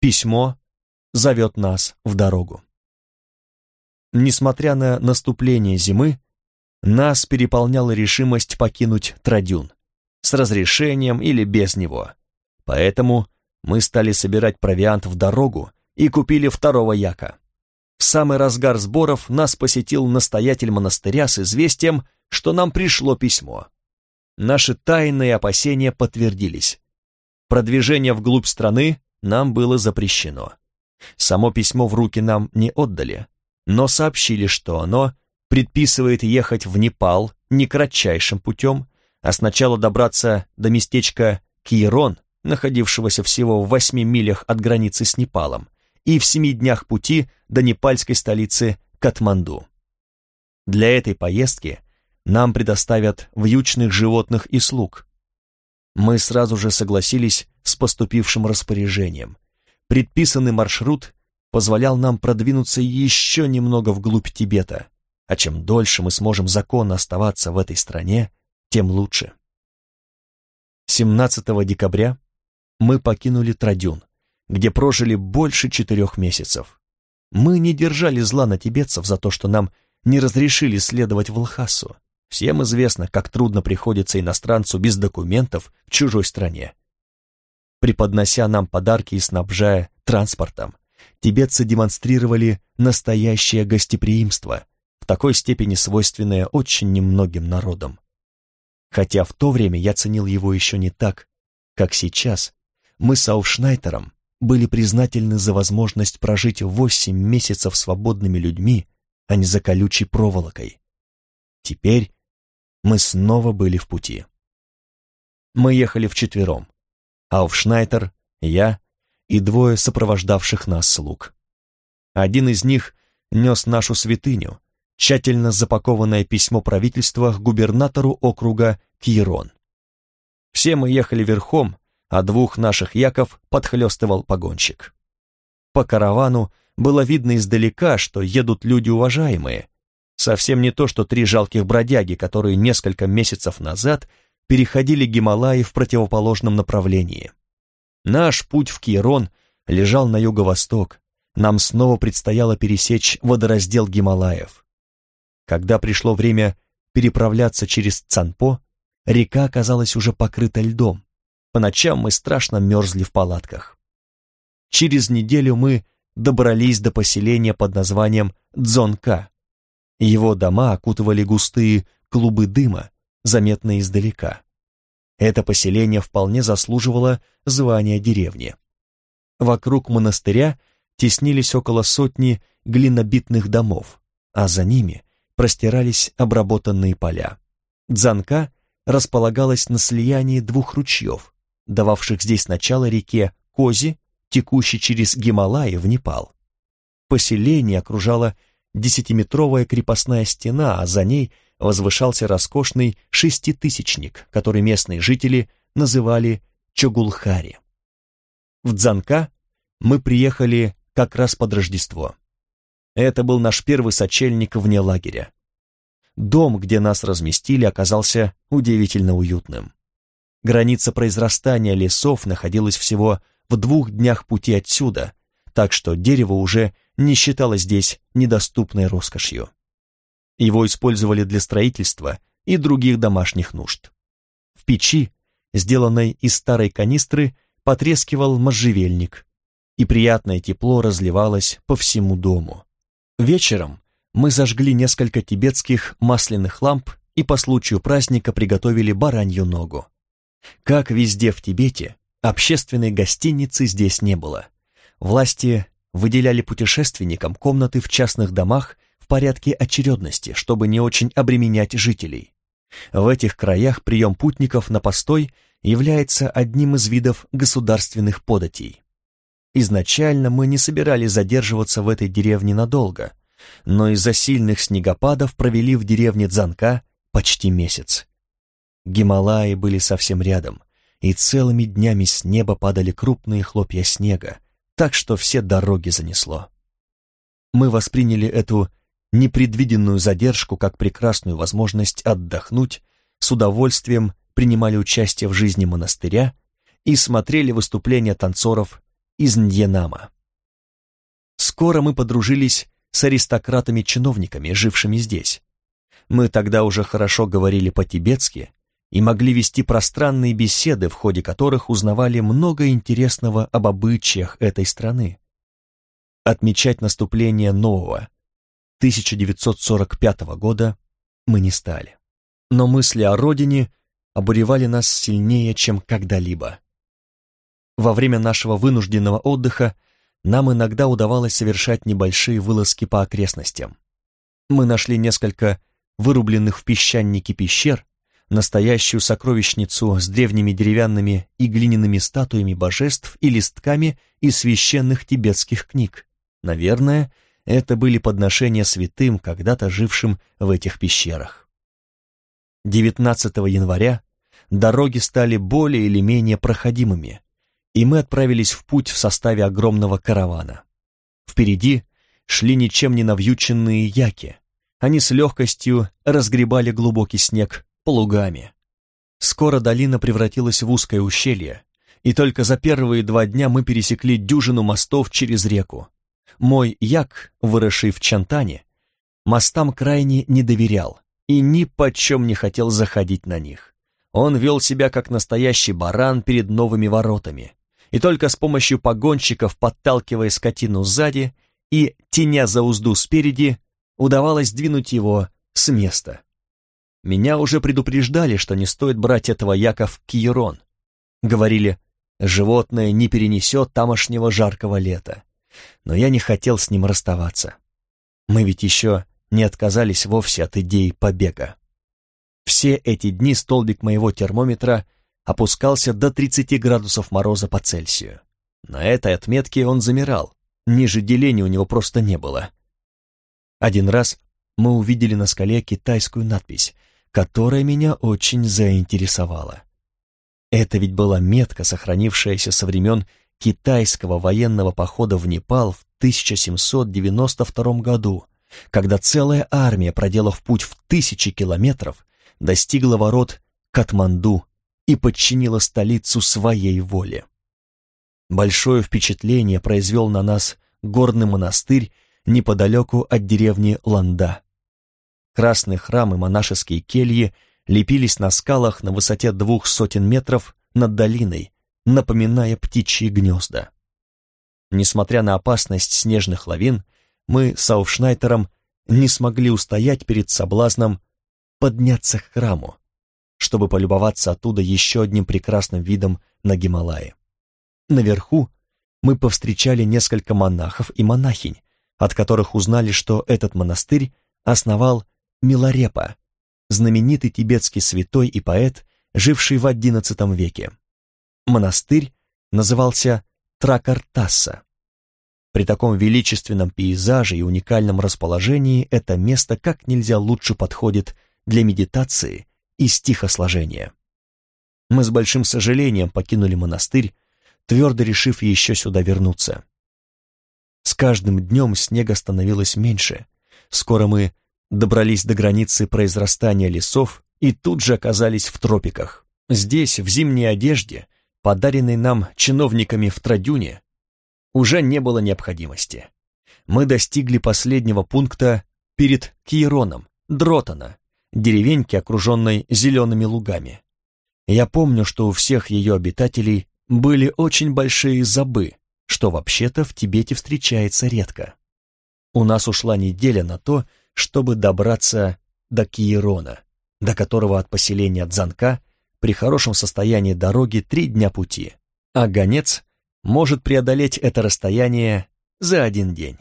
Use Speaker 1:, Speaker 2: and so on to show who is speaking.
Speaker 1: Письмо зовет нас в дорогу. Несмотря на наступление зимы, нас переполняла решимость покинуть Традюн, с разрешением или без него. Поэтому мы стали собирать провиант в дорогу и купили второго яка. В самый разгар сборов нас посетил настоятель монастыря с известием, что нам пришло письмо. Наши тайные опасения подтвердились. Продвижение вглубь страны нам было запрещено. Само письмо в руки нам не отдали, но сообщили, что оно предписывает ехать в Непал не кратчайшим путем, а сначала добраться до местечка Кирон, находившегося всего в восьми милях от границы с Непалом, и в семи днях пути до непальской столицы Катманду. Для этой поездки нам предоставят вьючных животных и слуг. Мы сразу же согласились поступившим распоряжением. Предписанный маршрут позволял нам продвинуться еще немного вглубь Тибета, а чем дольше мы сможем законно оставаться в этой стране, тем лучше. 17 декабря мы покинули Традюн, где прожили больше четырех месяцев. Мы не держали зла на тибетцев за то, что нам не разрешили следовать в Лхасу. Всем известно, как трудно приходится иностранцу без документов в чужой стране. Преподнося нам подарки и снабжая транспортом, тибетцы демонстрировали настоящее гостеприимство, в такой степени свойственное очень немногим народам. Хотя в то время я ценил его еще не так, как сейчас, мы с Ауфшнайтером были признательны за возможность прожить восемь месяцев свободными людьми, а не за колючей проволокой. Теперь мы снова были в пути. Мы ехали вчетвером. Ауфшнайтер, я и двое сопровождавших нас слуг. Один из них нес нашу святыню, тщательно запакованное письмо правительства к губернатору округа Кьерон. Все мы ехали верхом, а двух наших яков подхлестывал погонщик. По каравану было видно издалека, что едут люди уважаемые. Совсем не то, что три жалких бродяги, которые несколько месяцев назад переходили Гималаи в противоположном направлении. Наш путь в Кьерон лежал на юго-восток, нам снова предстояло пересечь водораздел Гималаев. Когда пришло время переправляться через Цанпо, река оказалась уже покрыта льдом, по ночам мы страшно мерзли в палатках. Через неделю мы добрались до поселения под названием Дзонка. Его дома окутывали густые клубы дыма, заметные издалека. Это поселение вполне заслуживало звания деревни. Вокруг монастыря теснились около сотни глинобитных домов, а за ними простирались обработанные поля. Дзанка располагалась на слиянии двух ручьев, дававших здесь начало реке Кози, текущей через Гималаи в Непал. Поселение окружала десятиметровая крепостная стена, а за ней возвышался роскошный шеститысячник, который местные жители называли Чогулхари. В Дзанка мы приехали как раз под Рождество. Это был наш первый сочельник вне лагеря. Дом, где нас разместили, оказался удивительно уютным. Граница произрастания лесов находилась всего в двух днях пути отсюда, так что дерево уже не считалось здесь недоступной роскошью. Его использовали для строительства и других домашних нужд. В печи, сделанной из старой канистры, потрескивал можжевельник, и приятное тепло разливалось по всему дому. Вечером мы зажгли несколько тибетских масляных ламп и по случаю праздника приготовили баранью ногу. Как везде в Тибете, общественной гостиницы здесь не было. Власти выделяли путешественникам комнаты в частных домах в порядке очередности, чтобы не очень обременять жителей. В этих краях прием путников на постой является одним из видов государственных податей. Изначально мы не собирались задерживаться в этой деревне надолго, но из-за сильных снегопадов провели в деревне Дзанка почти месяц. Гималаи были совсем рядом, и целыми днями с неба падали крупные хлопья снега, так что все дороги занесло. Мы восприняли эту непредвиденную задержку как прекрасную возможность отдохнуть, с удовольствием принимали участие в жизни монастыря и смотрели выступления танцоров из Ньенама. Скоро мы подружились с аристократами-чиновниками, жившими здесь. Мы тогда уже хорошо говорили по-тибетски и могли вести пространные беседы, в ходе которых узнавали много интересного об обычаях этой страны. Отмечать наступление нового 1945 года мы не стали. Но мысли о родине обуревали нас сильнее, чем когда-либо. Во время нашего вынужденного отдыха нам иногда удавалось совершать небольшие вылазки по окрестностям. Мы нашли несколько вырубленных в песчанике пещер, настоящую сокровищницу с древними деревянными и глиняными статуями божеств и листками из священных тибетских книг. Наверное, это были подношения святым, когда-то жившим в этих пещерах. 19 января дороги стали более или менее проходимыми, и мы отправились в путь в составе огромного каравана. Впереди шли ничем не навьюченные яки. Они с легкостью разгребали глубокий снег плугами. Скоро долина превратилась в узкое ущелье, и только за первые два дня мы пересекли дюжину мостов через реку. Мой як, выросший в Чантане, мостам крайне не доверял и ни почем не хотел заходить на них. Он вел себя как настоящий баран перед новыми воротами, и только с помощью погонщиков, подталкивая скотину сзади и теня за узду спереди, удавалось двинуть его с места. Меня уже предупреждали, что не стоит брать этого яка в Киерон. Говорили, животное не перенесет тамошнего жаркого лета но я не хотел с ним расставаться. Мы ведь еще не отказались вовсе от идеи побега. Все эти дни столбик моего термометра опускался до 30 градусов мороза по Цельсию. На этой отметке он замирал, ниже деления у него просто не было. Один раз мы увидели на скале китайскую надпись, которая меня очень заинтересовала. Это ведь была метка, сохранившаяся со времен китайского военного похода в Непал в 1792 году, когда целая армия, проделав путь в тысячи километров, достигла ворот Катманду и подчинила столицу своей воле. Большое впечатление произвел на нас горный монастырь неподалеку от деревни Ланда. Красные храмы монашеские кельи лепились на скалах на высоте двух сотен метров над долиной, напоминая птичьи гнезда. Несмотря на опасность снежных лавин, мы с Ауфшнайтером не смогли устоять перед соблазном подняться к храму, чтобы полюбоваться оттуда еще одним прекрасным видом на Гималаи. Наверху мы повстречали несколько монахов и монахинь, от которых узнали, что этот монастырь основал Миларепа, знаменитый тибетский святой и поэт, живший в XI веке. Монастырь назывался Тракартасса. При таком величественном пейзаже и уникальном расположении это место как нельзя лучше подходит для медитации и стихосложения. Мы с большим сожалением покинули монастырь, твердо решив еще сюда вернуться. С каждым днем снега становилось меньше. Скоро мы добрались до границы произрастания лесов и тут же оказались в тропиках. Здесь, в зимней одежде, подаренной нам чиновниками в Традюне, уже не было необходимости. Мы достигли последнего пункта перед Киероном, Дротона, деревеньки, окруженной зелеными лугами. Я помню, что у всех ее обитателей были очень большие забы, что вообще-то в Тибете встречается редко. У нас ушла неделя на то, чтобы добраться до Киерона, до которого от поселения Дзанка при хорошем состоянии дороги три дня пути, а гонец может преодолеть это расстояние за один день.